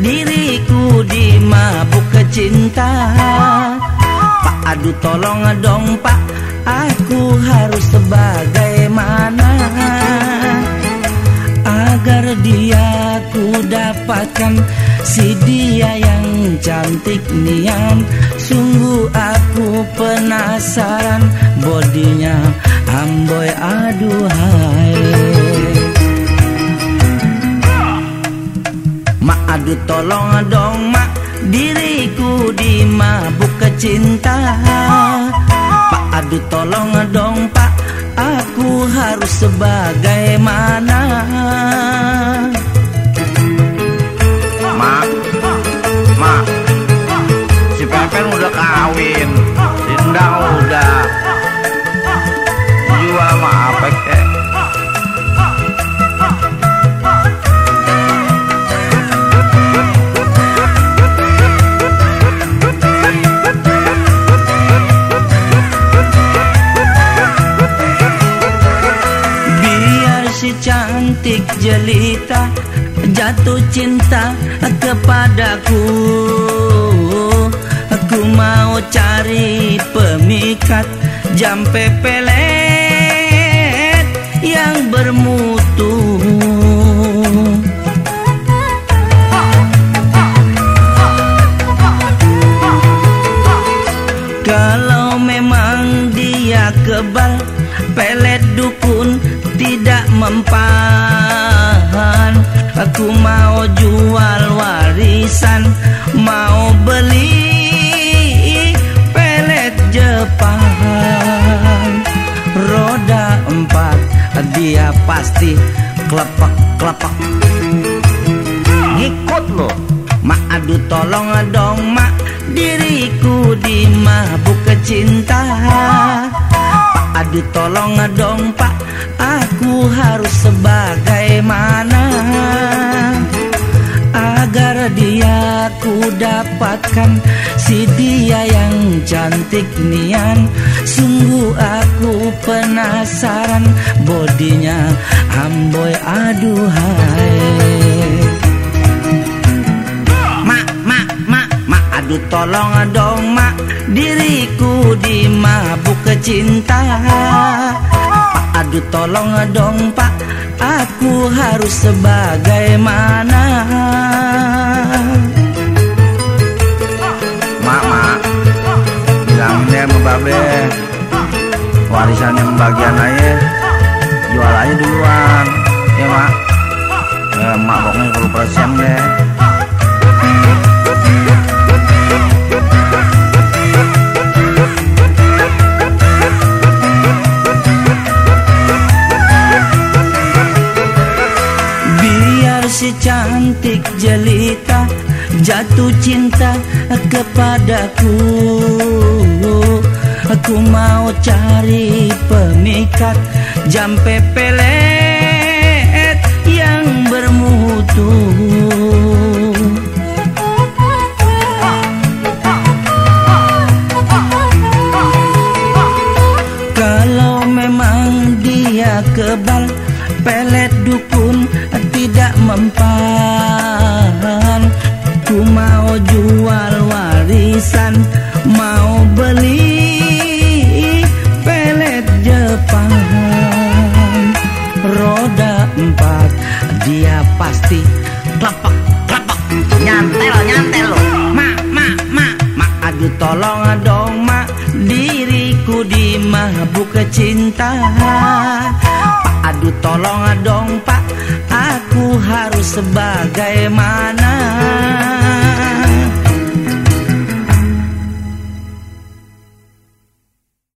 Diriku dimabuk kecinta. Pak aduh tolong dong pak. Aku harus sebagaimana Agar dia ku dapatkan Si dia yang cantik nian Sungguh aku penasaran Bodinya. Amboy aduhai Aduh tolong dong mak. Diriku dimabuk kecinta. Pak aduh tolong dong pak. Aku harus sebagaimana cantik jelita jatuh cinta kepadaku. Aku mau cari pemikat jampe pelet yang bermutu. Kalau memang dia kebal pelet dukun tidak mempan Aku mau jual warisan Mau beli pelet Jepang. Roda empat dia pasti klepek-klepek Ngikut lo. Mak aduh tolong dong mak. Diriku dimabuk kecinta. Pak aduh tolong dong pak harus sebagaimana Agar dia ku dapatkan. Si dia yang cantik nian Sungguh aku penasaran. Bodinya amboy aduhai. Mak, mak, mak, mak Aduh tolong dong mak. Diriku dimabuk kecinta Aduh tolong dong pak. Aku harus sebagaimana. Mak, mak. Bilangin deh sama babe Warisan yang bagian aja Jual aja duluan. Ya mak. Ya mak pokoknya 10% deh cantik jelita jatuh cinta kepadaku. Aku mau cari pemikat jampe pelet aduh tolong dong mak. Diriku dimabuk kecinta Pak aduh tolong dong pak. Aku harus sebagaimana